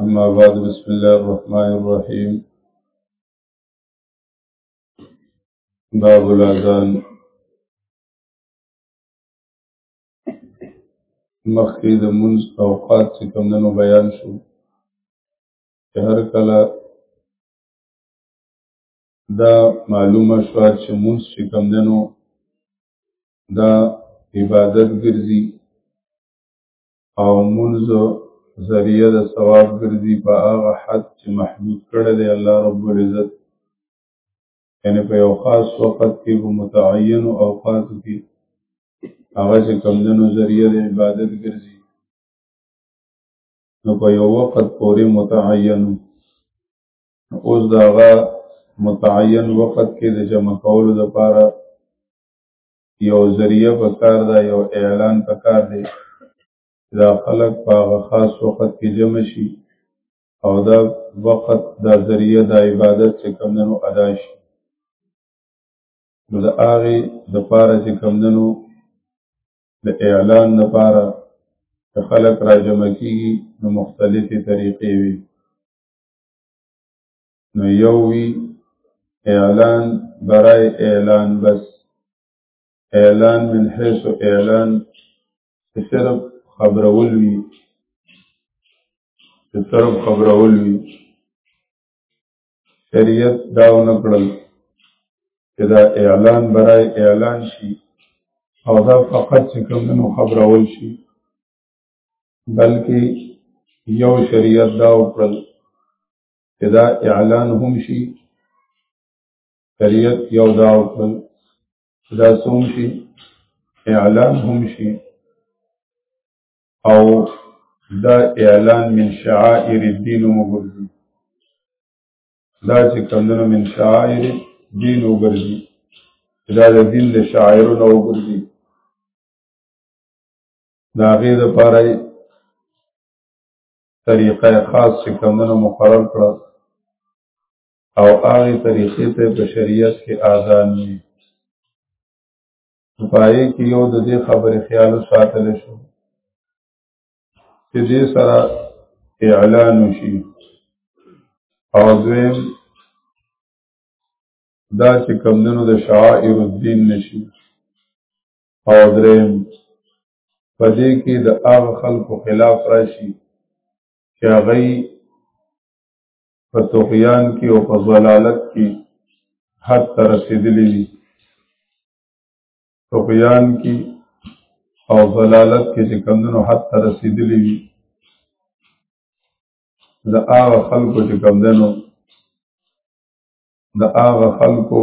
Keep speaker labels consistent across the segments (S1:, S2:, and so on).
S1: أما بعد بسم الله الرحمن الرحيم باب الأذان مخکې د منځ اوقات چې کمدنو بیان شو چې هر کله دا معلومه شوه چې منځ چې کمدنو دا عبادت ګرځي او منځ ذریعہ د ثواب ګرځي په هغه حد چې محدود کړی دی الله رب العزت یعنی په یو خاص وخت کې په متعین اوقات کې هغه چې کمدنو ذریعہ د عبادت ګرځي نو په یو وخت پورې متعین اوس داغه متعین وخت کې د جمع کولو لپاره یو ذریعہ پکار دا یو اعلان پکار دی دا خلق په هغه خاص وخت کې جمع شي او دا وخت دا ذریعہ دا عبادت چې کمندنو ادا شي نو د هغه د پاره چې کمندنو د اعلان لپاره چې خلق را جمع کیږي نو مختلفې طریقې وي نو یو وی اعلان برای اعلان بس اعلان من حیث اعلان چې صرف خبرول وي چې صرف خبرول وي شریعت دا ونه کړل چې دا اعلان برای اعلان شي او دا فقط چې کوم نو خبرول شي بلکې یو شریعت دا وکړل چې دا اعلان هم شي شریعت یو دا وکړل دا سوم شي اعلان هم شي او دا اعلان من شعائر الدین وګرځي دا چې کمونه من شعائر دین وګرځي دا د دین له شاعرو نه وګرځي دا غي د پاره طریقه خاص چې کمونه مقرر کړه او هغه طریقې ته په شریعت کې آزان دي پای کې یو د دې خبرې خیال ساتل شو چې دې سره اعلان وشي او دویم دا چې کمدنو د شعائر الدین نشي او دریم په دې کې د هغه خلکو خلاف راشي چې هغه په توقیان کې او په ضلالت کې حد ته رسېدلي دي توقیان کې او ضلالت کې چې کمدنو حد ته رسېدلي دي د هغه خلکو چې کمدنو د هغه خلکو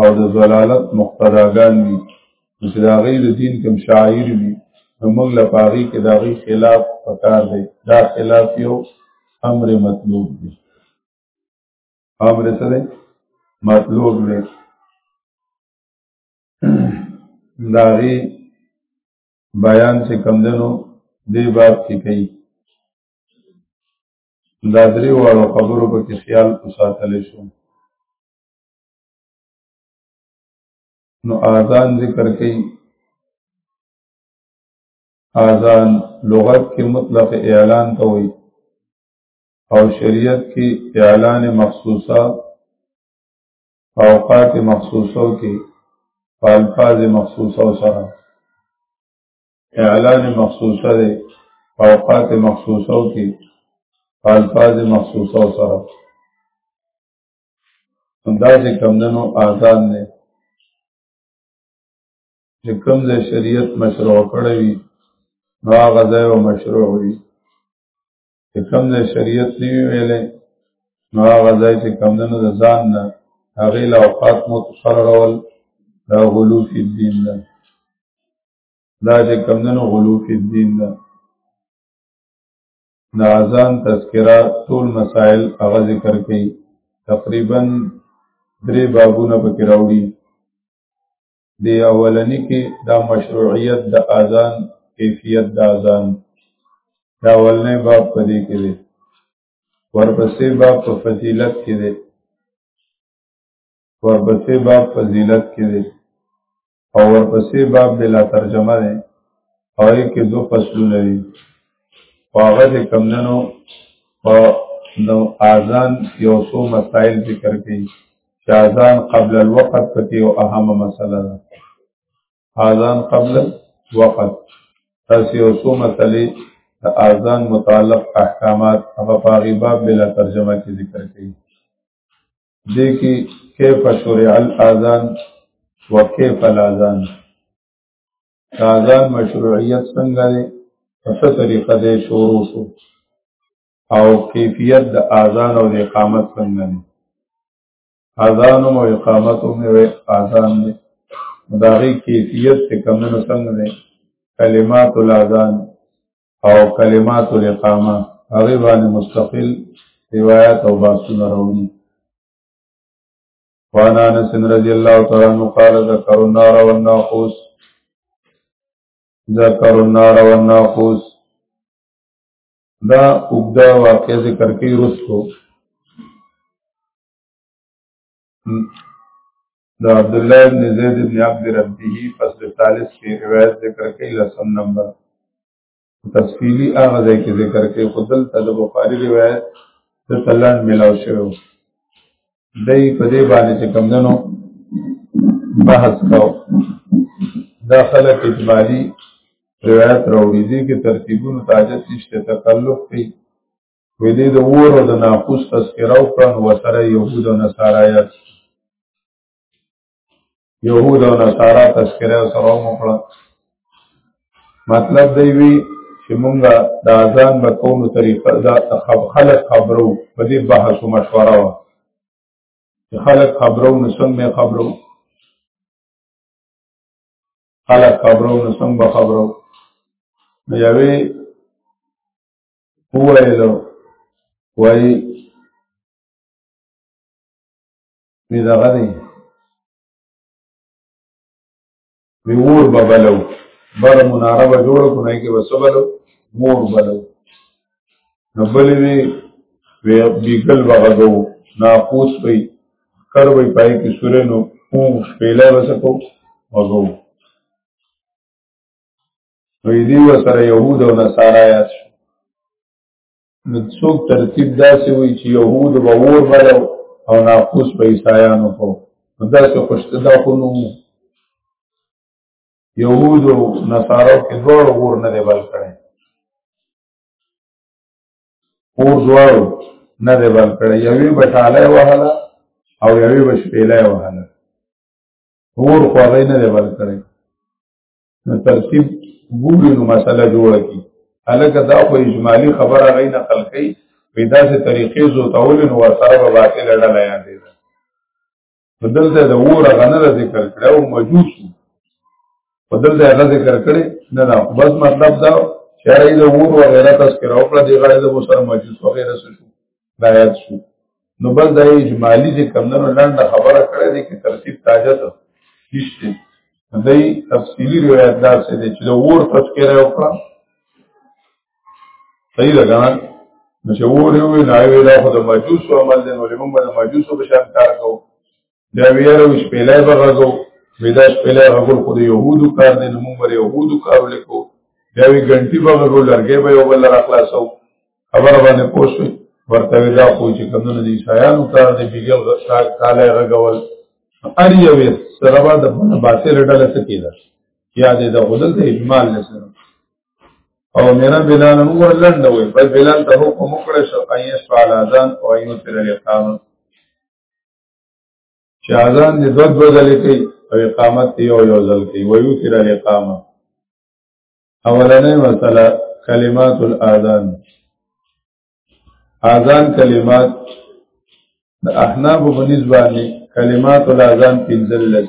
S1: او د ضلالت مقتداګان وي چې دا غي د دین کوم شاعر وي نو موږ له پاغي کې دا غي خلاف پکار دی دا خلاف یو امر مطلوب دی امر څه دی مطلوب دی دا غي بیان چې کم دنو دی باب کې کوي دا درې واړو خبرو په کې خیال وساتل شو نو آزان ذکر کئی آزان لغت کې مطلق اعلان ته وي او شریعت کې اعلان مخصوصه اوقات مخصوصو کې فالفاظ مخصوصو سره اعلان مخصوصه دی اوقات مخصوصو کې فالفاظ مخصوصو سره دا چې کمدنو آزاد دی چې کوم ځای شریعت مشروع کړی وي نو هغه ځای به مشروع وي چې کوم ځای شریعت نه وي ویلی نو هغه ځای چې کمدنو د ځان نه هغې له اوقات متقررول دا غلو فی الدین ده دا چې کمدنو غلو فی الدین ده د اذان تذکرہ ټول مسائل هغه ذکر کړي تقریبا درې بابونه پکې راوړي د اولنی کې دا مشروعیت د اذان کیفیت د اذان دا اولنې باب پدې کې دی ورپسې باب په فضیلت کې دی ورپسې باب فضیلت کې دی او ورپسې باب د لا ترجمه ده او یې کې دو فصلونه دي هغه د کمندنو په نو اذان یو څو مسائل ذکر کړي چې اذان قبل الوقت پکې یو اهمه مسله ده اذان قبل الوقت تاسو یو څو مسلې د اذان متعلق احکامات هغه په غیباب بلا ترجمه کې ذکر کړي دې کې کیف شرع الاذان وکیف الاذان اذان مشروعیت څنګه دی په څه طریقه دی شروع شو او کیفیت د اذان او د اقامت څنګه دی اذان او اقامت هم وي اذان دی داغي کیفیت څنګه څنګه دی کلمات الاذان او کلمات الاقامه هغه باندې مستقل روایت او باسونه راوړي وانا انس رضی الله تعالی عنہ قال ذکر النار والناقوس ذکر النار والناقوس دا اوګدا واقع ذکر کوي رسو دا عبد الله بن زید بن عبد ربه فصل ثالث کې روایت ذکر کوي لسم نمبر تفصیلی هغه ځای کې ذکر کوي خدل ته د بخاری روایت د تلان ملاو شوی دی په دې باندې چې کمندنو بحث کاو دا خلک اجمالی روایت راوړي دي کې ترتیبونو تاجت نشته تکلف کوي وې دې د اور او د ناقوس تذکره او کړن وسره يهود او نصارا یا يهود او نصارا تذکره سره مو کړن مطلب دی وی چې مونږه د اذان په کومه طریقه دا خب خلق خبرو په دې بحث او مشوره وا چې خلق خبرو نو څنګه خبرو خلق خبرو نو څنګه خبرو نو یوې وویلو وایي وی دغه دی وی ور به بلو بر مناره به جوړ کو نه کې وسبلو مور بلو نو بلې وی وی بیګل بغدو ناقوس وی کر وی پای کې سورې نو او شپېلې وسکو وګو نو دې وسره يهود او نصارا یاد شو نو څوک ترتیب داسې وي چې يهود به ور بلو او ناقوس په عیسایانو کو دا څه خوشته دا خو نو يهود او نصارا کې دوه ور نه دی بل کړي اور دوه نه دی بل کړي یوې بټاله وهله او یوې بشپېله وهله اور خو غي نه دی بل کړي نو ترتیب ګوري نو مسله جوړه کی الکه دا خو اجمالی خبره غي نقل کړي په داسې طریقې زو تول نو سره به باطل اړه لیا دی بدلته د اور غنه ذکر کړو مجوس بدلته غنه ذکر کړي نه دا بس مطلب دا شرعي د اور وغیرہ تذکر او پر دی غړي د مسلمان مجوس وغیرہ شو دا یاد شو نو بل دا اجمالی چې کمندونو لاندې خبره کړې دي کې ترتیب تاجه ده هیڅ دای تفصیلی روایت دار سے دی چې د ور تذکرہ وکړه صحیح ده کنه نو چې ور یو نه وی دا خو د مجوس عمل دی نو لمم د مجوس په شان کار کو بیا ویره وش پیلای بغزو ودا پیلای غول خو د يهودو کار نه موږ ور يهودو کار لیکو بیا وی ګنټي بغزو لرګې به یو بل را خلاصو خبر باندې پوښوي ورته دا خو چې کمونه دي شایانو کار دی بیګل غشا کاله غول ار یو سره با د باطل ډله سکیدا یا د غدل د اجمال لسره او میرا بلال نو لند وي بل بلال ته حکم وکړ شو ايس على اذان او ايو تر الاقامه چې اذان دې دوه دوه ځلې کوي او اقامت یې یو یو ځل کوي ویو تر الاقامه اولنې مسله کلمات الاذان اذان کلمات د احناف په نسبت کلمات الاذان پنځلس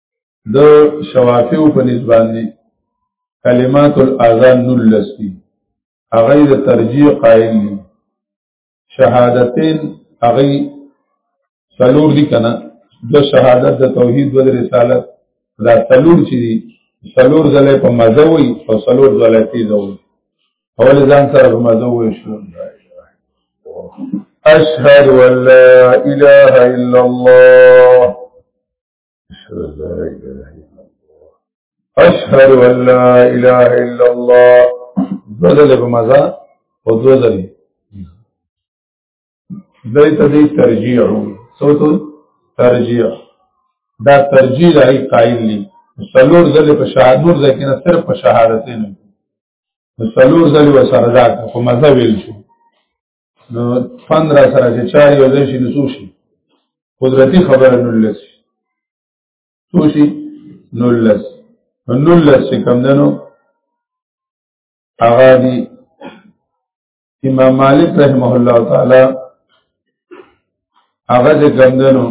S1: د شوافیو په نسبت دي کلمات الاذان نلستی هغه د ترجیح قائل دي شهادتین هغه څلور دي کنه د شهادت د توحید د رسالت دا څلور چې دي څلور ځله په مزه وي او څلور ځله تیزه وي اول ځان سره په مزه وي شو اشهد ان لا اله الا الله اشهد ان لا اله الا الله بدل په مزه او بدل دایته دې ترجیح سوتو ترجیح دا ترجیح لای قائل دي سلور ځل په شهادت نور ځکه نه صرف په شهادتین سلور ځل وسره دا په مزه ویل شو نو 15 سره چې چار یو ځای شي نو څو شي قدرتي خبره نولس شي څو شي نولس نولس چې کم دنو هغه دی امام مالک رحمه الله تعالی هغه چې کم دنو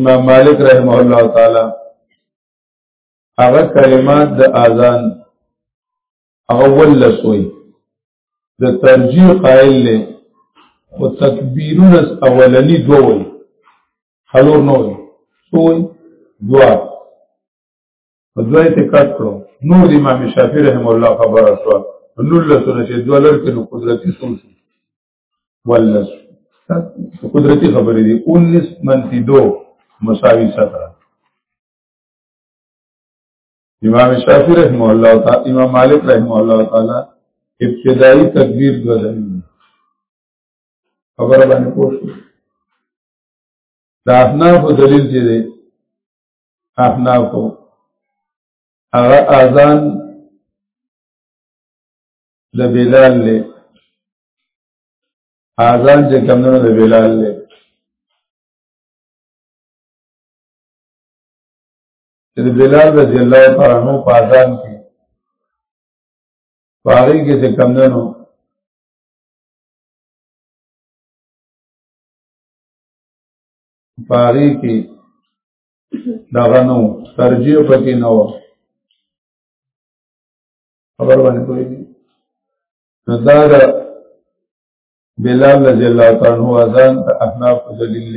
S1: امام مالک رحمه الله تعالی هغه کلمات د اذان هغه ولس وي د ترجیح قائل له او تکبیرون از اولنی دو وی خلور نو وی سو وی دوا په دوی ته کټ کړو نور د امام شافعی رحم الله خبره شو نور له سره چې دوه لړ کې نو قدرتي سو شو ولس قدرتي خبرې دي 19 منفي 2 مساوي 17 امام شافعی رحمه الله تعالی امام مالک رحمه الله تعالی ابتدایي تکبیر دو ځلې خبره باندې پوښتنه دا احناف دلیل چې دی احناف هغه اذان د بلال له اذان چې کمنو د بلال له چې بلال رضی الله تعالی عنہ په اذان کې پاره کې څه کم نه نو پاره کې دغه نو ترجیح پکې نه و خبر باندې کوي نو دا بلال رضی الله تعالی عنہ اذان ته احناف دلیل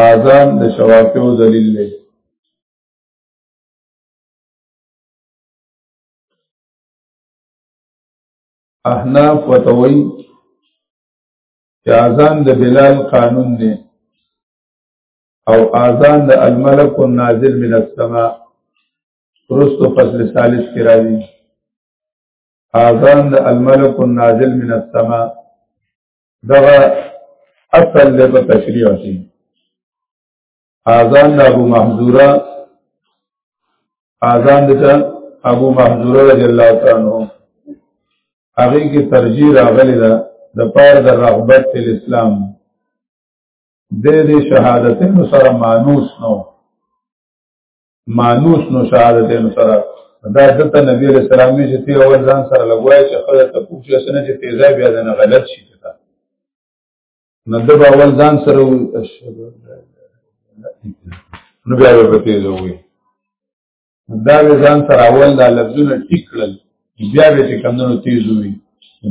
S1: اذان د شوافیو دلیل دی احناف وتوي چې اذان د بلال قانون دی او اذان د الملک النازل من السماء رستو فصل ثالث کې راځي اذان د الملک النازل من السماء دا اصل له په تشریح شي اذان د ابو محذوره اذان د ابو محذوره رضی الله تعالی عنہ هغه کې ترجیح راغلی ده د پار د رغبت په اسلام د دې شهادتونو سره مانوس نو مانوس نو شهادت نو سره دا دته نبی علیہ السلام می چې تی اول ځان سره لګوای چې خدای ته پوښتنه سره چې تیزه بیا نه غلط شي تا نو د اول ځان سره اشهد نو بیا به تیزه وي دا ځان سره اول دا لفظونه ټیک کړل بیا به چې کمونو تیز وي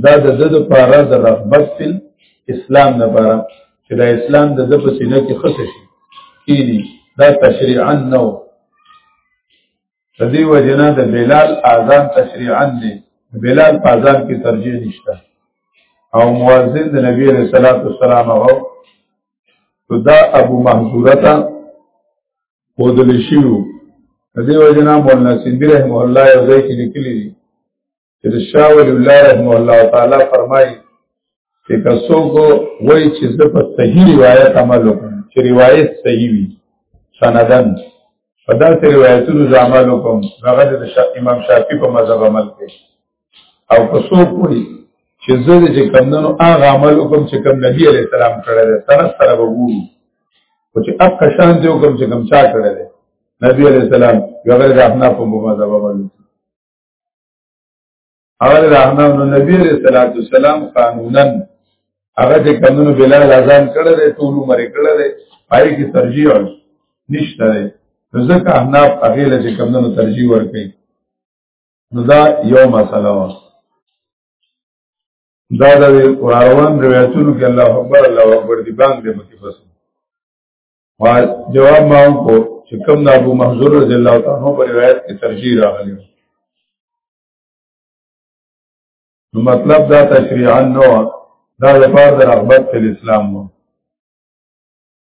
S1: دا د د د پاره د رغبت فل اسلام نه پاره چې دا اسلام د د په سینه کې خص شي کینی دا تشریعا نو تدی وجنا د بلال اذان تشریعا دی بلال په اذان کې ترجیح نشته او مؤذن د نبی رسول الله صلی الله علیه وسلم او دا ابو محذورتا خودل شي وو دې وجنا مولانا سیندی رحم الله یو ځای کې لیکلي دي چې شاه ولی الله رحم الله تعالی فرمایي چې کسو کو وای چې د په صحیح روایت عمل وکړي چې روایت صحیح وي سندن په داسې روایتونو ځامل وکم هغه د امام شافعي په مذهب عمل کوي او که څوک وایي چې زه دې چې کمدنو هغه عمل وکم چې کم نبی علیه السلام کړی دی سره سره به وګورو خو چې اپ کشان دې وکم چې کم چا کړی دی نبی علیه السلام یو غیر د احناف په مذهب باندې هغه د احناف نو نبی علیه السلام قانونا هغه چې کمدنو بلال اذان کړی دی ټول عمر کړی دی پای کې ترجیح نشته دی ځکه احناف هغه لږه کمدنو ترجیح ورکړي نو دا یو مسله و دا د روان روایتونو کې الله اکبر الله اکبر دی باندې پکې بس ما جواب ما کو چې کوم د ابو محذور رضی الله تعالی عنہ پر روایت کې ترجیح راغلی نو مطلب دا تشریعا نو دا لپاره د رغبت په اسلام وو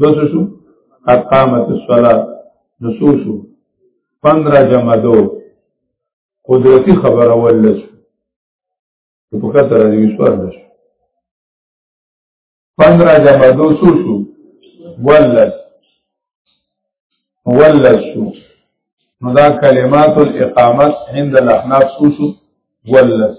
S1: دوس شو قد قامت الصلاة نسو شو پندرہ جمع دو قدرتی خبر اول لسو تو پکتر ازوی سوار لسو پندرہ جمع دو سو شو ولس ولس شو نو دا کلمات الاقامت عند الاحناف سو شو ولس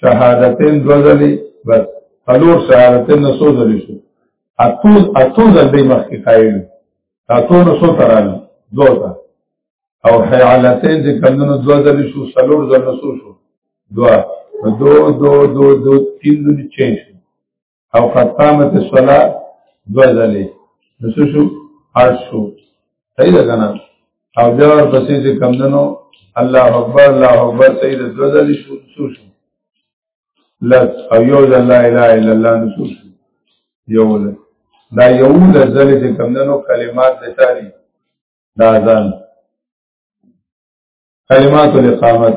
S1: شهادتین دو ځلې بس څلور شهادتین نه څو ځلې شو اتو اتو ځلې مخکې قایل اتو نه څو ترانه دوه تا او حیالتین چې کندنو دوه ځلې شو څلور ځلې څو شو دوه دو دو دو دو تین دو چین شو او قد قامت الصلاه دو ځلې نو څه شو اړ شو صحیح ده کنه او بیا ورپسې چې کم دنو الله اکبر الله اکبر صحیح ده دو ځلې شو څه شو لس او یو ځل لا اله الا الله نو څه شو یو ځل دا یو ځل چې کم دنو کلمات د تاری دا ځان کلمات الاقامت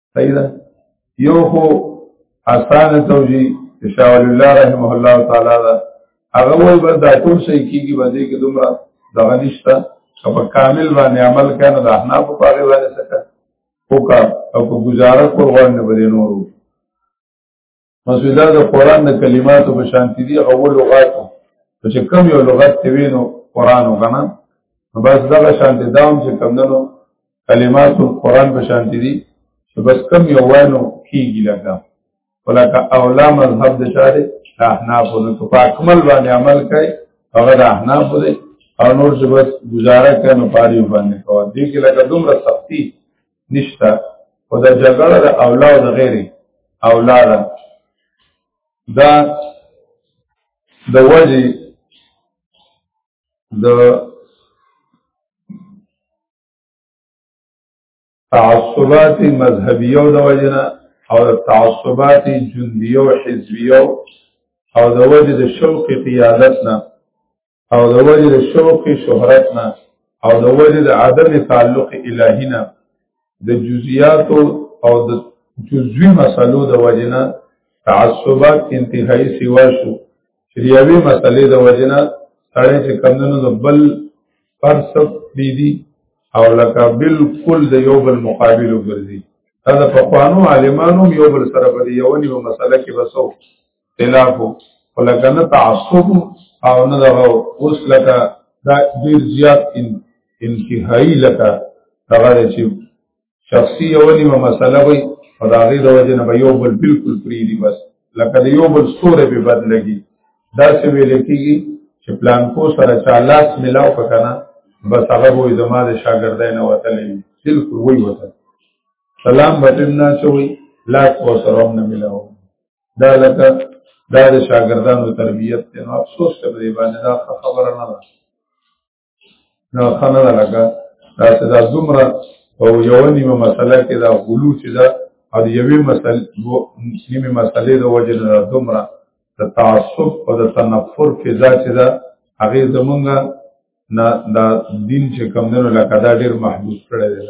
S1: صحیح ده یو خو اسانه توجی شاول الله رحمه الله تعالی دا هغه وای بس دا ټول شي کیږي باندې کې دومره دغه نشته په کامل باندې عمل کنه د احناف په اړه باندې څه وکړه او په گزارش پر غوړنه بری نورو مسودا د قران د کلماتو په شانتی دی او لغاتو چې کم یو لغت ته وینو قران وغنا بس دا شانتی داوم چې کم دنو کلمات القرآن په شانتی دي چې بس کم یو وانو کیږي لکه ولکه اولا مذهب د شاره احناف نو په اکمل باندې عمل کوي هغه د احناف دی او نور چې بس گزاره کوي نو پاره باندې کوي دي کې لکه دومره سختی نشته او دا جګړه د اولاد غیري اولاد دا د وجه د تعصبات مذهبیو د وجنه او د تعصبات جندیو حزبیو او د وجه د شوق قیادت نه او د وجه د شوق شهرت نه او د وجه د عدم تعلق الهی نه د جزئیات او د جزوی مسلو د وجه نه تعصبات انتهایی سیوا شو شریعوی مسلې د وجه نه سړی چې کمدنو د بل فرصت بیدی او لکه بالکل د یو بل مقابل وګرځي دا د پخوانو عالمانو یو بل سره په یو نیو مسله کې بسو خلاف ولکه نه تعصب او نه دغه اوس لکه دا ډیر زیات ان انتهایی لکه دغه چې شخصي یو نیمه مسله وي په داغې د وجه نه به یو بل بلکل پریدي بس لکه د یو بل ستوره به بد لګي دا څه ویل کېږي چې پلان کو سره چا لاس ملاو پکنه بس هغه وې زما د شاګردای نه وتلې بلکل وې وته سلام بټن نه چوي لاس کو سره هم نه ملاو دا لکه دا د شاګردانو تربیت دی نو افسوس ته دی باندې دا خبره نه ده نو خنه ده لکه دا چې دا دومره او یو نیمه مسله کې دا غلو چې دا او یوې مسلې نیمه مسلې د وجه نه دومره د تعصب او د تنفر فضا چې دا هغه زمونږه نه دا دین چې کم نه لکه دا ډیر محدود کړی دی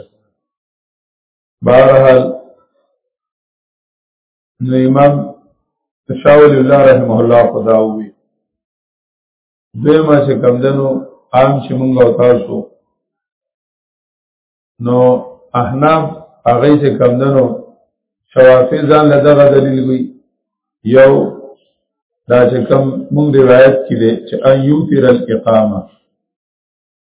S1: بهرحال نو امام شاول الله رحمه الله خدا وی دوی ما چې کم دنو عام چې مونږ او تاسو نو احناف هغه چې کم دنو شوافی ځان له دغه دلیل وی یو دا چې کم مونږ روایت کې دي چې ایو تیر الاقامه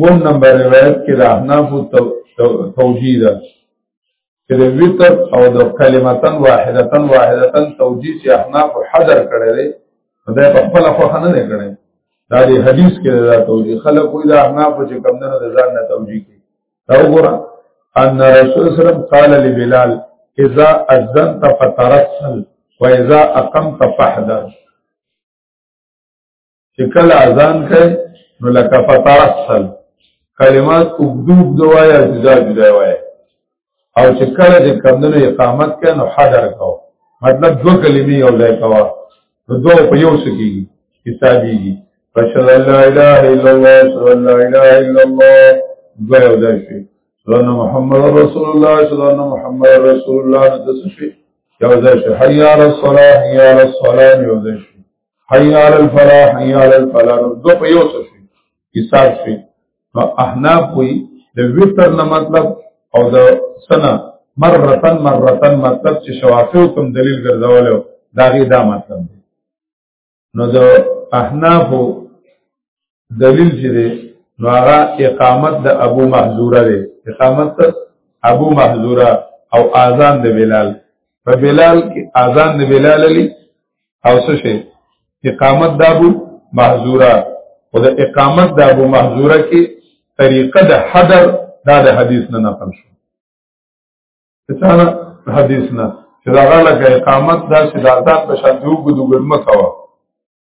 S1: وون نمبر روایت کې د احناف توجیه ده چې د وتر او د کلمتن واحدتن واحدتن توجیه چې احناف حذر کړی دی دا په خپل خوخه نه دی کړی دا د حدیث کې دا توجیه خلک وي د احناف چې کم نه د ځان نه توجیه کوي دا وګوره ان رسول صلی الله علیه وسلم قال لبلال اذا اذنت فترسل واذا اقمت فاحذر چې کله اذان کوي نو لکه فترسل کلمات وګدوب دوایا جدا جدا وایي او چې کله چې کمندونو اقامت کوي نو حاضر کو مطلب دو کلمې یو ځای کوا نو دو په یو سکیږي حسابيږي فشهد ان لا اله الا الله اشهد ان لا اله الا الله دو یو ځای شي ان محمد رسول الله اشهد ان محمد رسول الله نو څه شي یو ځای شي حي على الصلاه حي على الصلاه یو ځای حي على الفلاح حي على الفلاح دو په یو څه شي حساب شي نو احناف کوئی د وتر نه مطلب او د سنا مرتن مرتن مطلب چې شوافی کوم دلیل ګرځول دا غي دا مطلب دی نو د احناف دلیل چې دی نو هغه اقامت د ابو محذوره دی اقامت ابو محذوره او اذان د بلال په بلال کې اذان د بلال علی او څه شي اقامت د ابو محذوره او د اقامت د ابو محذوره کې طریقه د حدر دا د حدیث نه نقل شو څنګه حدیث نه چې دا غلګه اقامت دا چې د اذان په شان دی وګدو ګرمه کاوه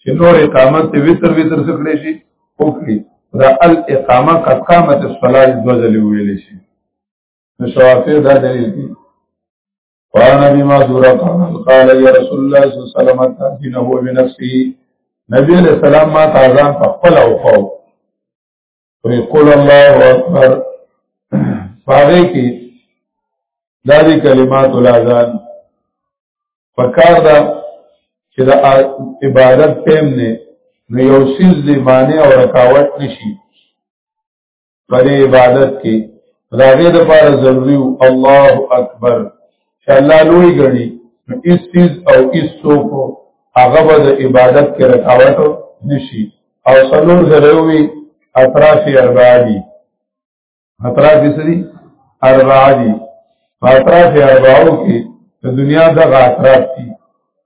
S1: چې نور اقامت ته وتر وتر سکړې شي او کړی دا الاقامه قد قامت الصلاه د وزل ویل شي نو شوافی دا دلیل دی قال نبی ما زورا قال یا رسول الله صلی الله علیه وسلم تاجین هو بنفسه نبی علیہ السلام ما تازان په خپل او خو وی قول الله اکبر پاغه کې دا دی کلمات الاذان پکار دا چې دا عبادت تیم نه نو یو سیز دی معنی او رکاوټ نشي پر عبادت کې دا غي د پاره ضروری الله اکبر چې الله لوی غړي نو اس سیز او اس سو کو هغه د عبادت کې رکاوټ نشي او سلور زروی اطرافی اربعه دی اطرافی سری اربعه دی اطرافی اربعو کی دنیا دغه اطراف دی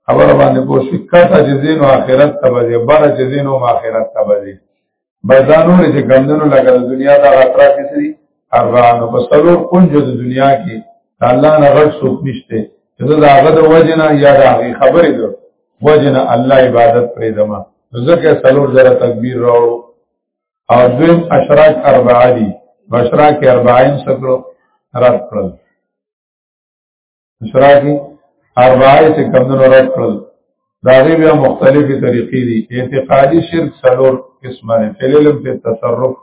S1: خبر باندې پوه شي کته چې زینو آخرت ته به بره چې زینو آخرت ته به دي بزانو چې ګندنو لګل دنیا دا غترا کسري ارغانو په سلو کنج د دنیا کې الله نه غړ سوک نشته چې دا هغه د وجنه یا د هغه خبرې ده وجه نه الله عبادت پرې دما ځکه سلور زره تکبیر راوړو او دویم اشراق اربعه دي بشراق اربعین سکړو رد کړل اشراق اربعه چې کمونو رد کړل دا غي بیا مختلفې طریقې دي اعتقادي شرک سلور قسمه فعللم په تصرف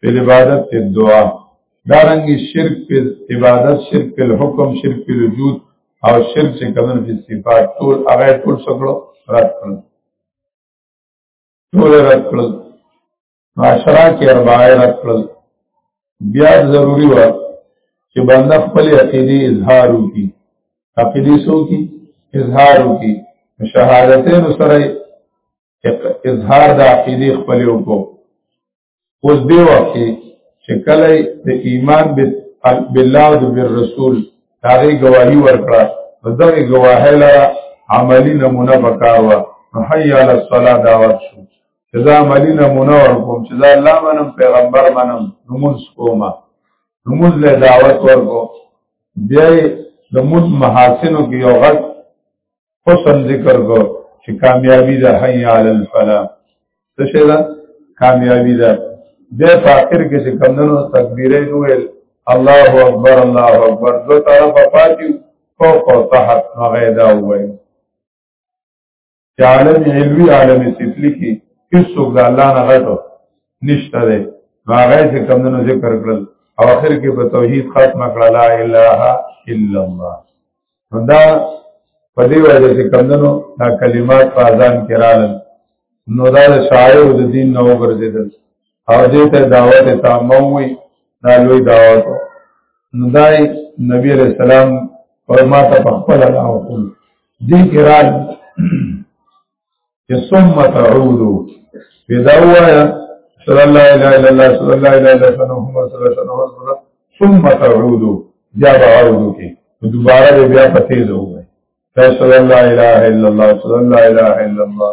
S1: په عبادت په دعا دارنګي شرک په عبادت شرک په حکم شرک په وجود او شرک چې کمن په صفات ټول هغه ټول سکړو رات کړو ټول رات کړو معاشره کې اربعه رات کړو بیا ضروری و چې بنده خپل عقیده اظهار وکړي عقیده سو کی اظهار وکړي شهادتین سره اظهار د عقیده خپل وکړو اوس دی وخت چې کله د ایمان بالله او بالرسول داغه گواہی ورکړه دغه گواهی لره عملی نمونه پکاروا حی علی الصلاة دعوت شو چې دا عملی نمونه ورکوم چې دا الله منم پیغمبر منم نمونس کوما نمونس له دعوت ورکو بیا د مون محاسنو کې یو غټ حسن ذکر کو چې کامیابی ده حی علی الفلاح څه شي ده کامیابی ده د فاخر کې چې کمندونو تکبیره ویل الله اکبر الله اکبر دو طرف پاتیو فوق او تحت مغیدا وای چې عالم علوی عالم سفلی کې هیڅ څوک د الله نه غټو نشته ده هغه چې کمندونو ذکر کړل او اخر کې په توحید ختم کړه لا اله الا الله دا په دې وجه چې کمندنو دا کلمات په اذان کې راغلل نو دا د شاعر د دین نو ګرځیدل او دې ته دعوت تامه وي دا لوی دعوت نو دای نبی علیہ السلام او ما ته په خپل الله وکړ دې کې راغلل چې ثم تعودو پیدا وایا صلی الله علیه الا الله صلی الله علیه الا الله محمد صلی الله علیه وسلم ثم تعودو بیا بعودو کې دوباره بیا پته زوږه صلی الله علیه الا الله صلی الله علیه الا الله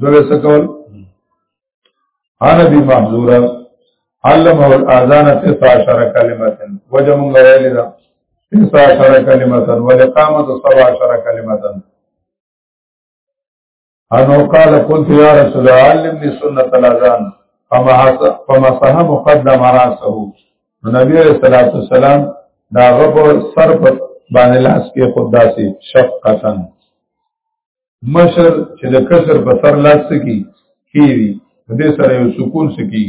S1: دوی څه کول انا بي محذورا علم او الاذان 19 کلمه وجه مونږ ویل دا 19 کلمه ولقامه 17 کلمه انو قال قلت يا رسول الله علمني سنة الاذان فما صح مقدم راسه نبی عليه الصلاه والسلام دا غو سر په باندې لاس کې خداسي شفقتن مشر چې د کسر په سر لاس سکی کیږي دې سره یو سکون سکی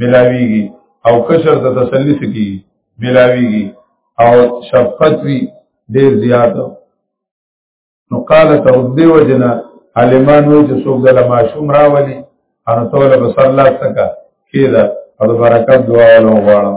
S1: ملاویږي او کشر د تسلی سکی ملاویږي او شفقت وی ډیر زیات نو قال تر دې وجنه عالمان وی چې څوک د ماشوم راولي ان توله په سر لاس تکا کیدا او برکت دعا ولو غواړم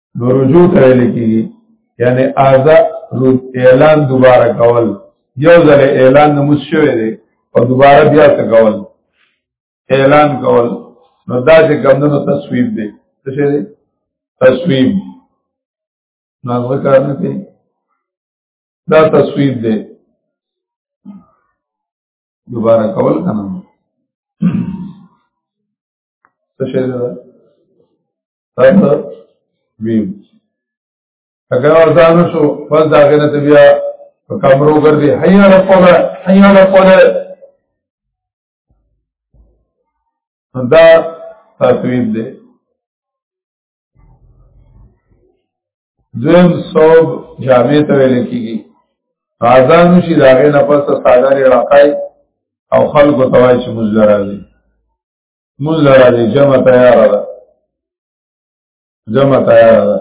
S1: نو رجوع ته ویل کیږي یعنی آزا اعلان دوباره کول یو ځل اعلان نموس شوی دی او دوباره بیا څه کول اعلان کول نو دا چې کمندونو تصویب دی څه شي دی تصویب نو هغه کار نه کوي دا تصویب دی دوباره کول کنه څه شي دی تاسو ویو اگر ورزان شو پس دا غنه ته بیا په کمرو ګرځي حیا له کوله حیا له کوله دا تطویب دی دویم صوب جامع ته ویل کیږي اذان شي دا غنه پس ساده لري او خلکو توای چې مزل راځي مونږ لاره دې جمع تیار ده جمع تیار ده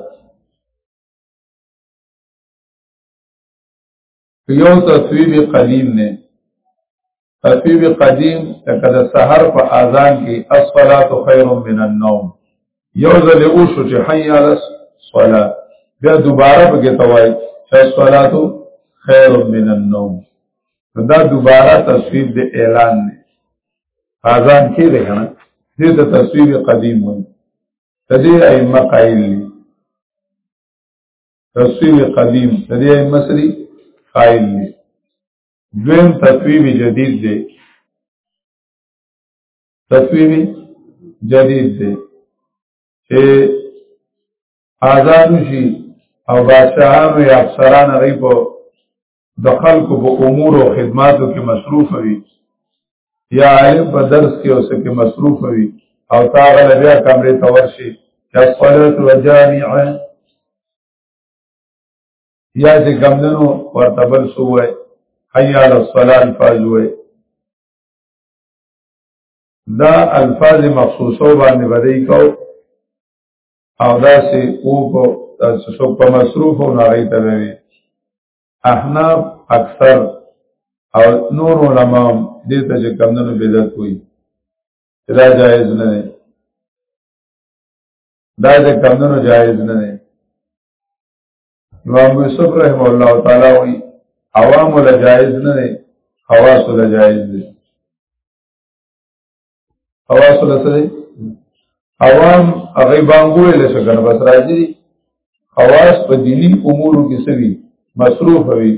S1: یو تصویب قدیم نه تصویب قدیم لکه د سحر په اذان کې الصلاه خیر من النوم یو ځل او شو چې حي علی الصلاه بیا دوباره به توای چې الصلاه خیر من النوم دا دوباره تصویب د اعلان نه اذان کې ده کنه دې ته تصویر قدیم وایي تدې ائمه قائل دي تصویر قدیم تدې ائمه سری قائل دي دویم تصویر جدید دی تصویر جدید دی چې آزاد شي او بادشاہانو یا افسران غي په د خلکو په امور او خدماتو کې مصروف وي یا عالم په درس کې اوسه کې مصروف وي او تا غل بیا کمرې ته ورشي یا صلات و جامعه یا چې کمندنو ورته بل سوې حي علی الصلاه الفاظ وې دا الفاظ مخصوصو باندې بدای کو او دا سي او په تاسو په مصروف او ناری ته وي احناف اکثر او نور علما دې ته چې کمندونو بدعت وي دا جایز نه دی دا چې کمندونو جایز نه دی امام یوسف رحم الله تعالی وی عوام له جایز نه دی خواص له جایز دی اواز ولا سره عوام هغه بانګوي لکه کنه بس راځي اواز په دینی امورو کې سوي مصروف وي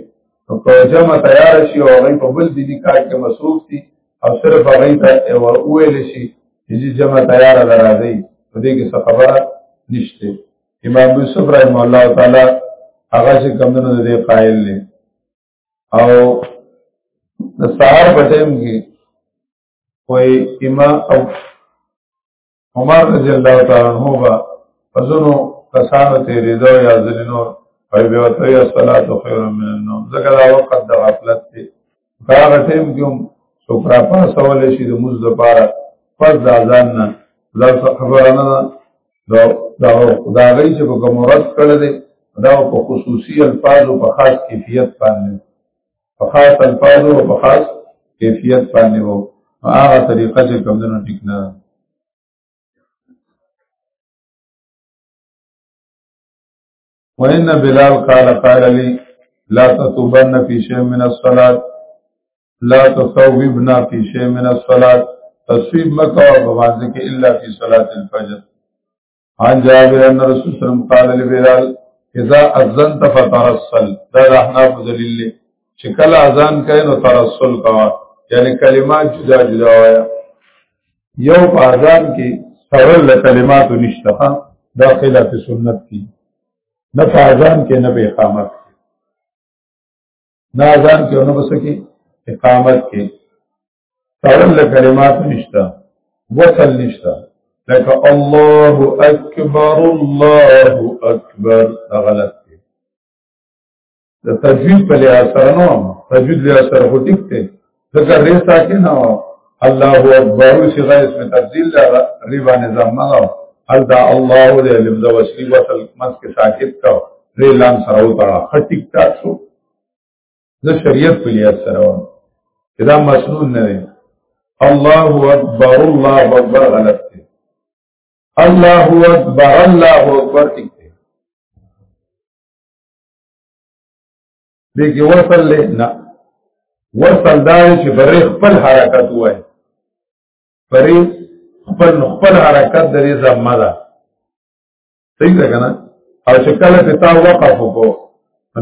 S1: په جمع تیار شي او هغه په بل دینی کار کې مصروف دي او صرف هغه ته وویل شي چې جمع تیار راځي په دې کې څه خبره نشته امام یوسف رحم الله تعالی هغه چې کمونه دې قائل نه او د سهار په ټیم کې وای اما او عمر رضی الله تعالی عنہ با فزنو کسانو ته رضا یا ذلنور وای به وته یا صلات خیر من النوم ځکه دا وخت د غفلت دی هغه ټیم کې هم سوکرا پاسول شي د موز د پاره پس د اذان نه دا خبره نه دا دا دا غي چې په کوم ورځ کړه دي دا په خصوصي الفاظ او په خاص کیفیت باندې په خاص الفاظ او په خاص کیفیت باندې وو هغه طریقه چې کوم نه ټیک نه وان بلال قال قال لي لا تتوبن في شيء من الصلاه لا تثوبنا في شيء من الصلاه تصویب مکو په واځ کې الا فی صلات الفجر عن جابر ان رسول الله صلی الله علیه وسلم قال لبلال اذا اذنت فترسل دا احناف دلیل چې کله اذان کوي نو ترسل کوه یعنی کلمات جدا جدا وایا یو په اذان کې سرل له کلماتو نشته دا خلاف سنت دي نه په اذان کې نه به اقامت نه اذان کې نه بسکی اقامت کې تاول له کلمات نشته وصل نشته لکه الله اکبر الله اکبر دا غلط دی د تجوید په لحاظ سره نو تجوید لحاظ سره خو ټیک دی ځکه ری ساکن او الله اکبر چې غیر اسم تفضیل دا ری باندې زمما او هل دا الله دې لم د وسلی وصل مس کې ساکت کا ری لام سره وتا خټیک تا شو زه شریعت په لحاظ سره وم چې دا مسنون نه دی الله اکبر الله اکبر غلط دی الله اکبر الله اکبر ټیک دی دې کې وصل له نه وصل دا چې بری خپل حرکت وای بری خپل خپل حرکت درې زمما ده صحیح ده کنه او چې کله په تا وقف وکړو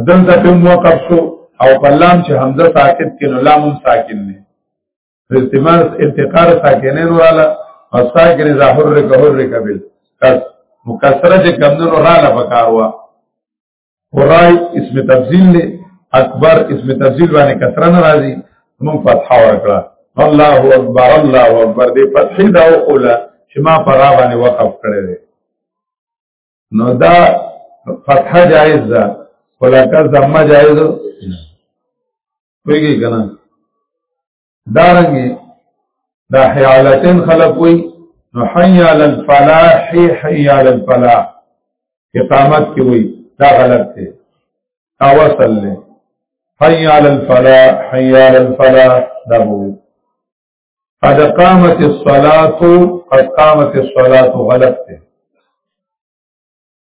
S1: دلته په وقف شو او کلام چې حمزه ساکت کې نو لام هم ساکن دی استعمال انتقار ساکنین وراله او ساکن ظاهر رکه رکه بل کس مکسره چې کمدنو رااله پکار وا قرای اسم تفضیل له اکبر اسم تفضیل باندې کثر نه راځي موږ فتح ورکړه الله اکبر الله اکبر دې فتح دا وقوله چې ما پرا باندې وقف کړی دی نو دا فتح جائز ده ولکه زما جائز ویږي کنه دارنګي دا حیالتن خلق وي نو حی علی الفلاح حی علی الفلاح اقامت کې وي دا غلط دی او اصل دی حی علی الفلاح حی علی الفلاح دا وي قد قامت الصلاه قد قامت الصلاه غلط دی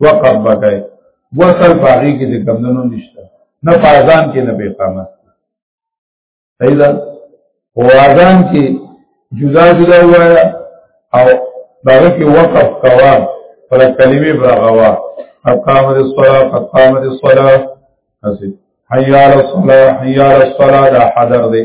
S1: وقف بکای وصل باغی کې د کمندونو نشته نه پازان کې نه به قامت صحیح ده او اذان کې جدا جدا وایا او باغی کې وقف کوا پر کلمې برغوا اقامت الصلاه اقامت الصلاه حسین حیال الصلاه حیال الصلاه دا حاضر دی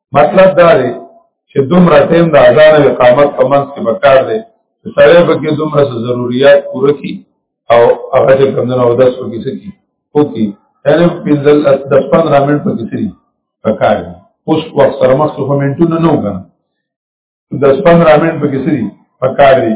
S1: مطلب دا دی چې دومره ټیم د اذان او اقامت په منځ کې بکار دی چې سړی به کې دومره ضرورت پوره کړي او هغه چې کم نه او داس وکړي سکی وکړي یعنی پنځل 10 15 منټ پکې سری بکار دی اوس وخت سره مخ څه منټونه نه وګڼه 10 15 منټ پکې سری بکار دی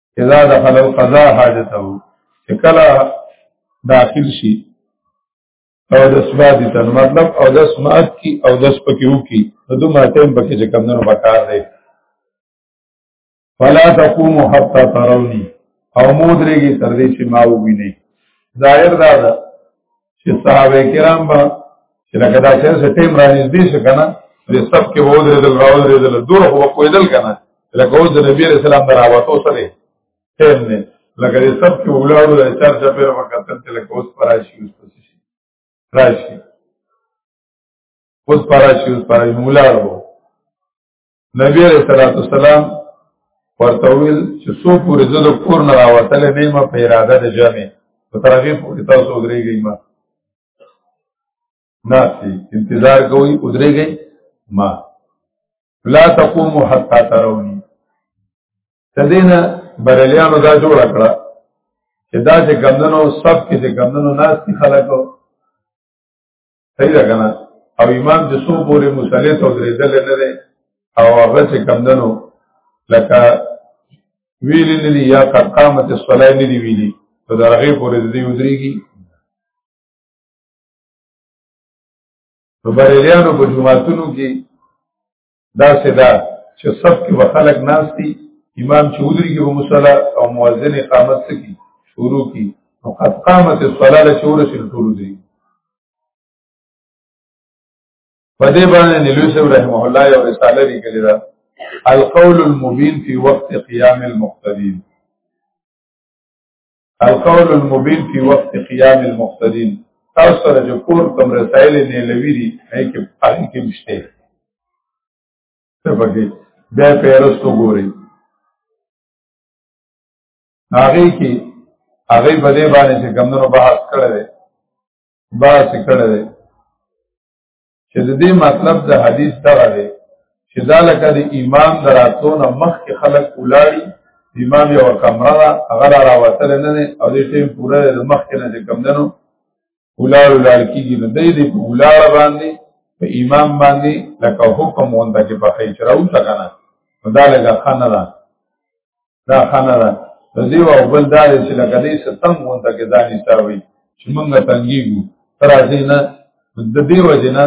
S1: اذا دخل القضاء حاجته چې کله داخل شي او د سبا دي تن مطلب او د سمات کی او د سپ کیو کی نو دوه ماته پکې چې کم نه وکړ دی فلا تقوم حتى تروني او مودريږي تر دې چې ما وویني ظاهر دا ده چې صحابه کرام به چې لکه دا چې سټیم را نږدې شو کنه د سب کې وو درېدل راو درېدل دور هو کویدل کنه لکه اوس د نبی رسول الله دراوتو سره تیم نه لکه د سب کې ولاړو د چار چا پیر وکتل چې لکه اوس پراشي اوس پسې شي راشي اوس پراشي اوس پراشي ولاړو نبی علیہ الصلوۃ والسلام ورته ویل چې څو پورې زه د کور نه راوتل نه ما په اراده د جامع په ترغیب پورې تاسو ودرېږئ ما ناسي انتظار کوي ودرېږئ ما لا تقوم حتا تروني تدینا بریلیانو دا جوړ کړه چې دا چې ګمندنو سب کې چې ګمندنو ناسي خلکو صحیح ده کنه او امام د سو پورې مصالح ته درېدل نه دی او هغه چې کمدنو لکه ویل نه دی یا قد قامت الصلاه نه دی ویلي ته درغه پورې دې ودرېږي نو بریلیانو په جمعاتونو کې دا سدا چې صف کې به خلک ناس دي امام چودري کې به مصلا او مؤذن اقامت سکی شروع کی نو قد قامت الصلاه له شروع شروع ټول دي په دې باندې نلوي صاحب رحمه الله یو رساله لیکلې ده القول المبين في وقت قيام المقتدين القول المبين في وقت قيام المقتدين تاسو سره جو کور کوم رسائل نه لوي دي هي کې هغه کې مشته ته پکې بیا پیرستو ګوري هغه کې هغه په دې باندې چې ګمندونو بحث کړل بحث کړل چې د دې مطلب د حدیث دغه دی چې دا لکه د امام دراتو نه مخکې خلک ولاړي امام یو کمره ده هغه را راوتل نه نه او دې ټیم پوره د مخکې نه چې کم دنو ولار ولار کیږي نو دې دې په ولار باندې په امام باندې لکه حکم ونده کې په خیر راو څنګه دا لګه خانه ده دا خانه ده نو دی او بل دا چې لکه دې ستم غونډه کې ځان ایستاوي چې موږ تنګیږو تر ازې نه د دې وجه نه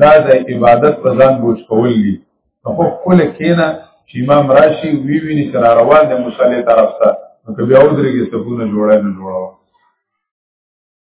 S1: دا د عبادت په ځان بوج کول دي نو خو کله کېنه چې امام راشي وی ویني چې را روان دی مصلی طرف ته نو که بیا ودرېږي سکونه جوړه نه جوړه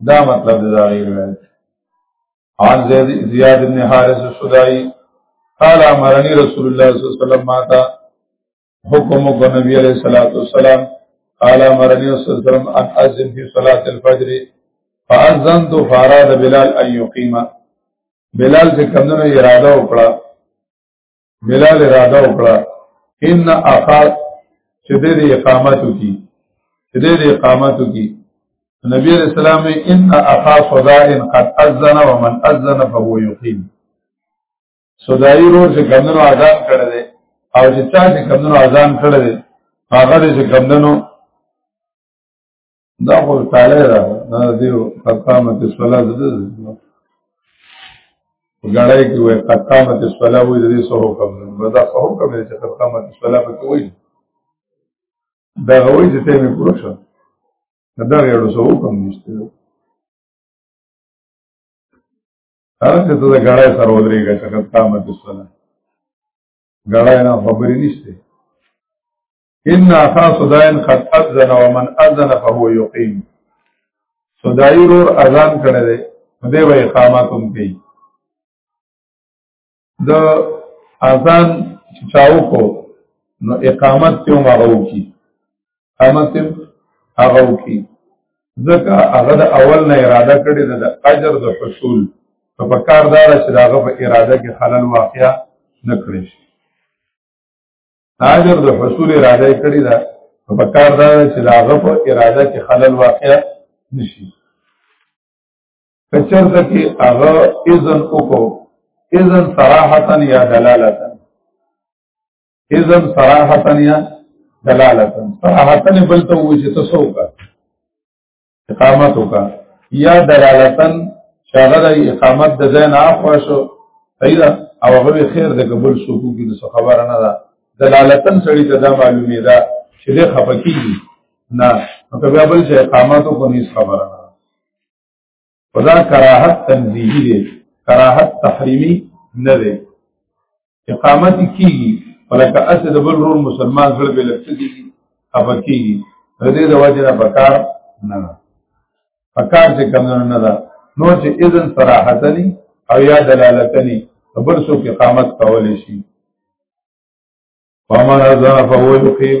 S1: دا مطلب دی دا غیر روایت عن زید زیاد بن حارث السدائی قال امرنی رسول الله صلی الله علیه وسلم ماتا حکم کو نبی علیہ الصلوۃ والسلام قال امرنی رسول الله صلی الله علیه وسلم ان اذن فی صلاۃ الفجر فاذنت فاراد بلال ان یقیما بلال چې کمنو اراده وکړه بلال اراده وکړه ان اخا چې دې اقامت وکي چې دې اقامت وکي نبی علیہ السلام ان اخا صدائن قد اذن ومن اذن فهو يقيم صدائی رو چې کمنو اذان کړی دی او چې چا چې کمنو اذان کړی دی هغه چې کمنو دا خو تعالی را دا دیو قامت الصلاه د دې غړای کې وای قامت الصلاه وې د دې سو حکم نه دا سو حکم دی چې قامت الصلاه په کوی دا غوي چې ته مې پوره شو دا یو سو حکم نشته هغه ته د غړای سره ودرېږي چې قامت الصلاه غړای نه خبرې نشته ان اخا صداین قد اذن ومن اذن فهو یقیم صدای رور اذان کړی دی دی به اقامت هم کوي د اذان چاو کو نو اقامت ته هم هغه وکي اقامت هغه وکي ځکه هغه د اول نه اراده کړې ده د اجر د حصول په پکار دار چې داغه په اراده کې خلل واقع نه کړی شي تاجر د حصول اراده کړی دا په کار دا چې دا غف اراده کې خلل واقع نشي کچر تکي هغه اذن وکړو اذن صراحتا یا دلالتا اذن صراحتا یا دلالتا صراحتا بل ته وځي تاسو کا اقامت وکا یا دلالتن شاغه د اقامت د ځای نه اخوا شو پیدا او هغه خیر د قبول شو کوی نو خبر نه ده دلالتن سړی ته دا معلومه ده چې د خپکی نه نو که بل چې اقامت کو نه خبره نه ودا کراهت تنزیهی دی کراهت تحریمی نه دی اقامت کیږي ولکه اسه د بل رور مسلمان سره به لکه کیږي خفه کیږي د دې د وجه نه پکار نه ده پکار چې کم نه ده نو چې اذن صراحتنی او یا دلالتنی بل څوک اقامت کول شي فمن ازا فهو یقیم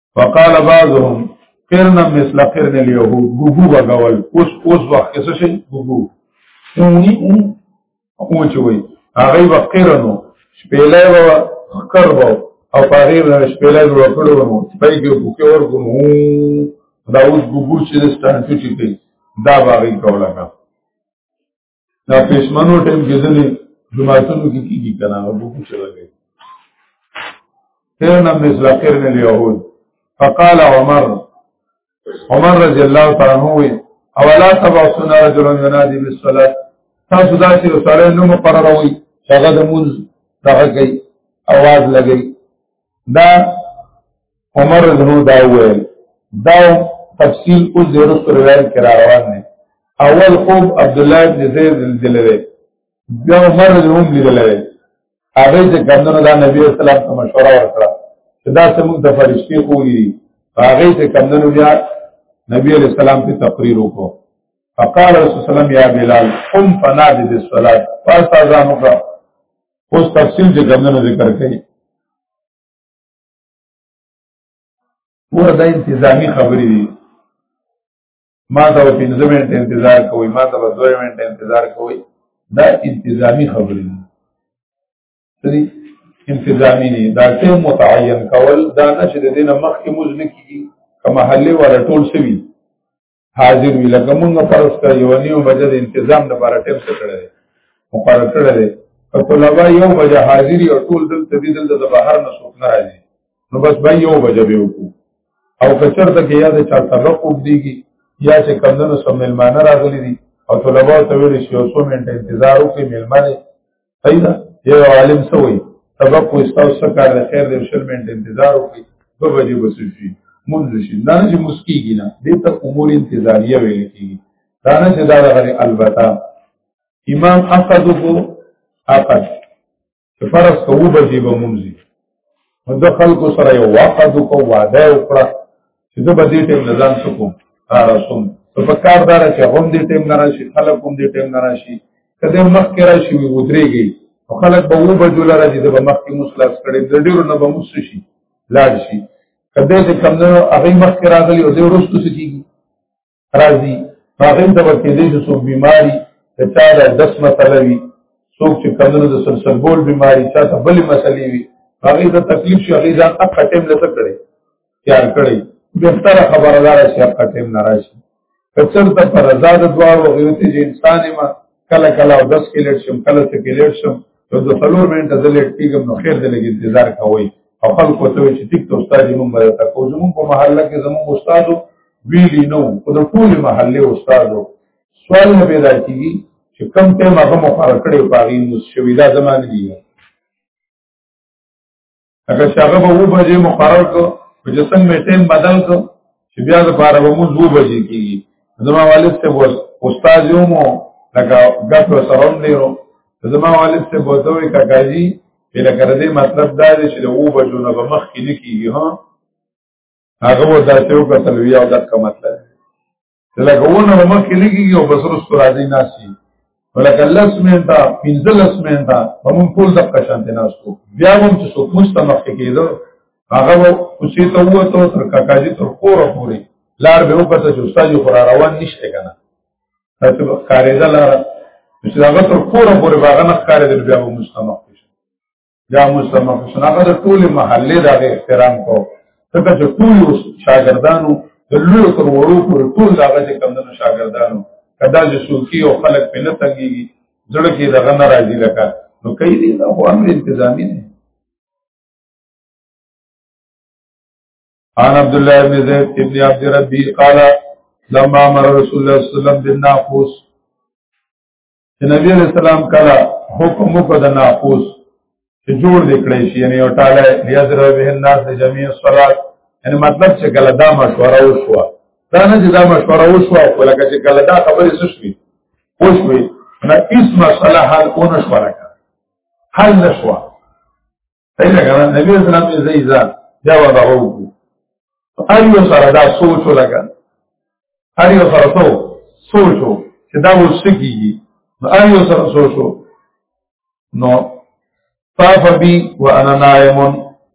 S1: وقال بعضهم قرنا مثل قرن اليهود غوغو غول اوس اوس وخت څه شي غوغو اونی اون اون چوي هغه وقرنو شپېلې و خکربو او هغه له شپېلې جوړ کړو نو پای کې بوکي ورغو دا اوس غوغو چې د ستانچو چې دا باغی کوله دا پښمنو ټیم کې ځلې جماعتونو کې کیږي کنه او بوکو چلا گئی تیر نم مثل قرن اليهود فقال عمر عمر رضی الله تعالی عنہ وی اولا تبعثنا رجلا ينادي بالصلاه تاسو دا چې سره نو مقرروي هغه د مونږ دغه کوي आवाज لګي دا عمر زنو دا ویل دا تفصیل او زیرست روایت کرا روان دی اول خوب عبد الله بن زید دل دی بیا عمر زنو لیدل دی هغه چې کمنو دا نبی اسلام ته مشوره ورکړه چې دا سمون د فرشتي خو دی هغه چې کمنو بیا نبی علیہ السلام ته تقریر وکړو فقال رسول الله سلام یا بلال قم فنادي بالصلاه فاستاذان وکړه اوس تفصیل چې کمنو ذکر کړي ټول دا انتظامی خبرې دي ما ته په پنځه منټه انتظار کوي ما ته په دوه منټه انتظار کوي دا انتظامی خبرې دي سری انتظامی نه دا ټیم متعین کول دا نشه د دینه مخکې موز نه کیږي کما حلې ولا ټول سوي حاضر وي لکه مونږ پرسته یو نیو بجه د انتظام لپاره ټیم څه کړی دی مقرر کړی دی که طلبا یو بجه حاضر او ټول دلته دي دلته د بهر نه څوک نه راځي نو بس به یو بجه به وکړو او که چېرته کې یا د چا سبق وبدېږي یا چې کمدنو سم مېلمانه راغلي دي او طلبا ته ویل شي یو څو منټه انتظار وکړي مېلمانه پیدا یو عالم سوی سبق کو استاو سکار د خیر د شل منټ انتظار وکړي په بجې وسوي مونږ شي دا نه چې مسکیږي نه دې ته امور انتظاریه ویل کیږي دا نه چې دا غره البته امام اخذو اقد فرض کوو بجې به مونږ نو د خلکو سره یو وقد کو وعده وکړه چې د بدی ټیم نه ځان سکو رسوم په پکار دار چې هم دې ټیم نه راشي خلک هم دې ټیم نه راشي کله مخ کې راشي وي ودرېږي خلک به و بجول راځي د مخ کې مسلاس کړي د ډیرو نه به مس شي لاړ شي کله چې کم نه هغه مخ کې راغلی او دې ورستو سکیږي راځي هغه د وکیل دي چې څوک بیماری د چا د دس مسله وي څوک چې کمنو د سلسلبول بیماری چا ته بلې مسلې وي هغه ته تکلیف شي هغه ځان اپ ټیم لته کړي تیار کړي بهتره خبردار شي اپ ټیم ناراضي کچر ته پر آزاد دوار او غیرت انسان ما کله کله او 10 کې لیټ شم کله څه کې لیټ شم نو د څلور منټه د لیټ کېږم نو خیر دې لګ انتظار کوي او خلکو ته وي چې ټیک ته استاد یې مونږ ته کو زموږ په محله کې زموږ استادو ویلی نو خو د ټول محله استادو سوال نه پیدا کیږي چې کم ټیم هغه مقرر کړي پاغي نو شویدا زمانه دی هغه شغه به و بجې مقرر کو په جسم می ټیم بدل کو چې بیا د پاره به موږ و بجې کیږي زما والد ته وس استاد یو مو لکه ګټ سره ډیرو زما والد ته بوتوي کاکاجی په لکه دې مطلب دا دی چې و بجو نه به مخ کې نه کیږي ها هغه و داسې وکړل وی او دا کوم مطلب لکه ونه هم کې لګي او بس رستو راځي ناسي ولکه لس منټه پنځه لس منټه په مونږ ټول د قشان ته ناشتو بیا هم چې څوک مستمخ کېدو هغه اوسې ته وته تر کاکاجي تر کوره پوري لار به وکړه چې استاد خو را روان نشته کنه تاسو به کارېدا لار چې هغه تر کوره پوري باغ نه کارېدل بیا هم مستمخ دا مسلمان حسین هغه د ټول محلې د احترام کو څنګه چې ټول شاګردانو د لوی تر وړو پر ټول هغه چې کم نه شاګردانو کدا چې سوکی او خلک په نه تنګيږي زړه کې دغه ناراضي لکه نو کوي دي دا خو امر انتظامی نه عن عبد الله بن زيد ابن عبد ربي قال لما مر رسول الله صلى الله عليه وسلم بالناقوس چې نبی علیہ السلام کله حکم وکړ د ناقوس چې جوړ دې کړی شي یعنی او تعالی لیذر به الناس جميع الصلات یعنی مطلب چې کله دا مشوره وشوه دا نه چې دا مشوره وشوه خو لکه چې کله دا خبرې سشوي وشوي نه اسم صلاح اون شوه هل نشوه صحیح ده کنه نبی اسلام یې زې ځان بیا ودا وو هر یو سره دا سوچ ولګا هر یو سره تو سوچو چې دا اوس کیږي نو هر یو سره سوچو نو طاف بی وانا نائم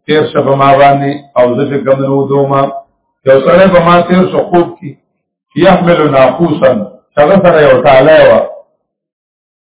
S1: تیر شپ ما باندې او زه چې کوم نو دوما یو سره په ما تیر شو خوب کی یحمل ناقوسا هغه سره یو تعالی وا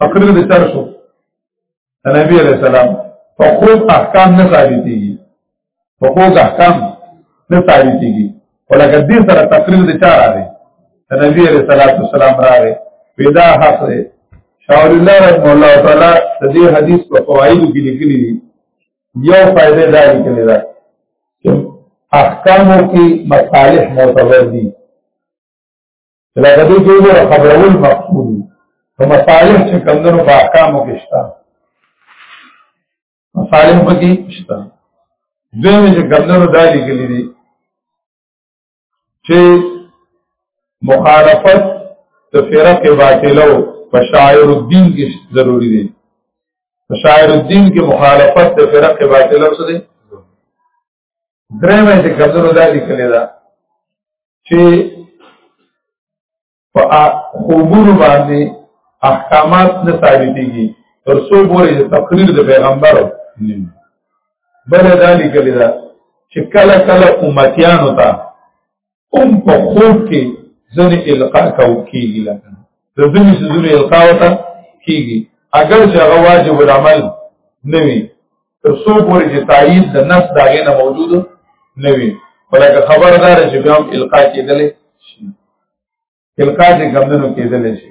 S1: فکر دې چار شو نبی علیہ السلام په خوب احکام نه ثابتېږي په خوب احکام نه ثابتېږي ولکه دې سره تقریر دې چار راغی نبی علیہ الصلوۃ والسلام راغی پیدا حق دې شاول الله رحمه الله تعالی د دې حدیث په فواید کې لیکلي دي یو فائدې دا لیکلي ده چې احکامو کې مصالح معتبر دي لکه دې کې وګوره خبرول مقصود په مصالح چې کمندونو په احکامو کې شته مصالح په کې شته دوی مې چې کمندونو دا لیکلي دي چې مخالفت د فرق باطلو په شاعر الدین کې ضروری دي په شاعر الدین کې مخالفت د فرق باطلو سره درېمه چې کمزورو دا لیکلې ده چې په خوبونو باندې احکامات نه ثابتېږي تر څو پورې چې تقریر د پیغمبر بل دا لیکلې ده چې کله کله امتیانو ته هم په خوب کې ځنې القا کو کېږي لکه د ځینې سزونو القا وته کېږي اگر چې هغه واجب العمل نه وي تر څو پورې چې تایید د نفس د هغې نه موجود نه وي بلکې خبردار چې بیا هم القا کېدلی شي القا چې کمدنو کېدلی شي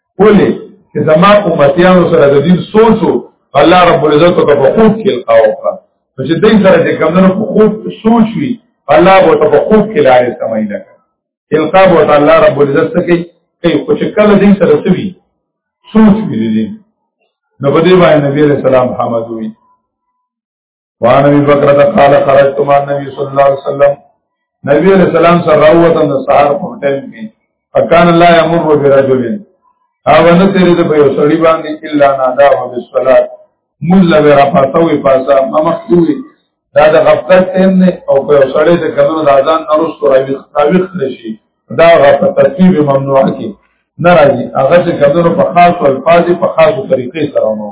S1: ولې چې زما امتیانو سره د دین سوچو الله رب العزت ته په خوب کې القاو کړ چې دې سره چې کمنو په خوب سوچ وي الله به ته په خوب کې لارې سمای نه کړ القا به الله رب العزت ته کوي کوي خو چې کله دې سره سوي سوچ وي دې نو په دې باندې نبی رسول الله محمد وي وان ابي بکر ته قال خرجت مع النبي صلى الله عليه وسلم نبی علیہ السلام سره راوته د سحر په ټیم کې فکان الله یمر برجل او نه تیرې د په سړی باندې الا نادا او بالصلاه مولا به را پاتوي پاسا ما مخکوي دا د غفلت ټیم نه او په سړی د کمنو د اذان نرست راوي خاوي نشي دا غفلت ترتیب ممنوع کی ناراضي هغه چې کمنو په خاص او الفاظ په خاصو طریقې سره مو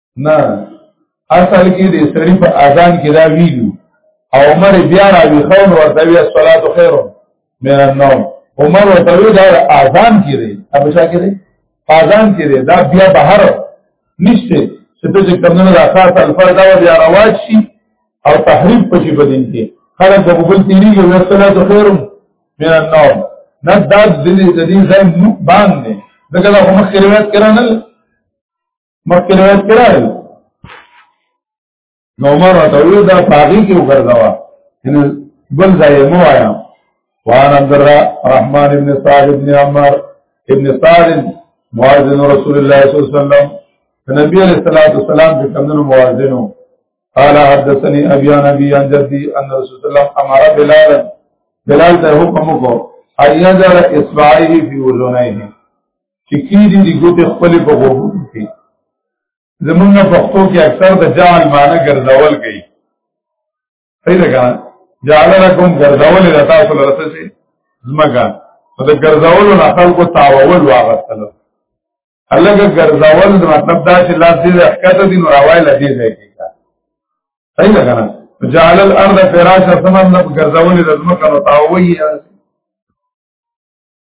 S1: نه اصل کې د سړي په اذان کې دا ویلو او عمر بیا راوي خون ورته وی الصلاه خیر من النوم عمر ورته وی دا اذان کې دی ابو شاه کې دی اذان کې دی دا بیا بهر نشته چې ته چې کمنو دا خاص الفاظ دا بیا رواج شي او تحریف پشي په دین کې خلک په بل تیری یو الصلاه خیر من النوم نه دا د دې ځای باندې دغه هم خیرات کرانل مکه روایت کړای نو عمر ته وی دا پاغي کې وګرځاوا ان بل ځای مو آیا وان عبد الرحمن ابن سعد ابن عمر ابن سعد مؤذن رسول الله صلی الله علیه وسلم نبی علیہ الصلوۃ والسلام په کمنو مؤذنو قال حدثني ابي عن ابي عن جدي ان رسول الله امر بلال بلال ته حکم وکړ ايذر اصبعه في وزنيه چې کیږي د ګوتې خپل په غوږونو کې زمونږ پښتو کې اکثر د جعل معنی ګرځول کوي صحیح ده کنه جعل رقم ګرځول د تاسو لپاره څه زمګه د ګرځول نه خلکو تاول واغستل الله ګرځول مطلب دا چې لاس دې حقیقت دي نو راوای لدی ځای کې صحیح ده کنه جعل الارض فراشا ثمن ګرځول د زمکه نو تاوي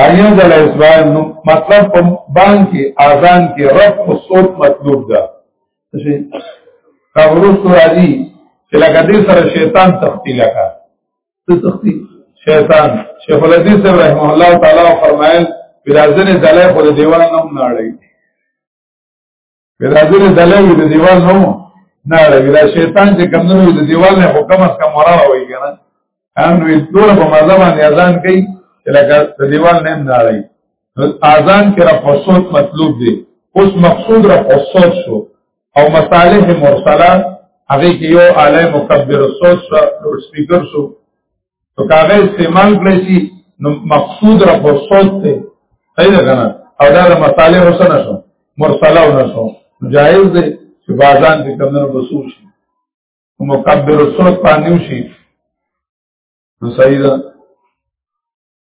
S1: ایو دل اسباب نو مطلب په بانګ کې اذان کې رب او صوت مطلوب ده شي کورو سورادي چې لکه دې سره شیطان تختی لکه څه تختی شیطان شیخ الحدیث رحمه الله تعالی فرمایل بلازن دلای خو دیوان نوم ناړی ګرازل دلوي د دیوال نو نه لګي دا شیطان چې کم نه د دیوال نه حکم اس کم ورا وایي کنه ان وی ټول په مزه باندې اذان کوي چې لکه د دیوال نه نه راځي اذان کې را فصوت مطلوب دی اوس مقصود را فصوت شو او مصالح مرسله هغه کې یو اعلی مکبر صوت شو لوډ سپیکر شو نو کاغه استعمال کړی شي نو مقصود را په صوت ته صحیح ده کنه او دا د مصالح حسن شو مرسله او نشو جائز دی چې بازان کې کمنو بسوب شي مکبر الصوت باندې شي نو صحیح ده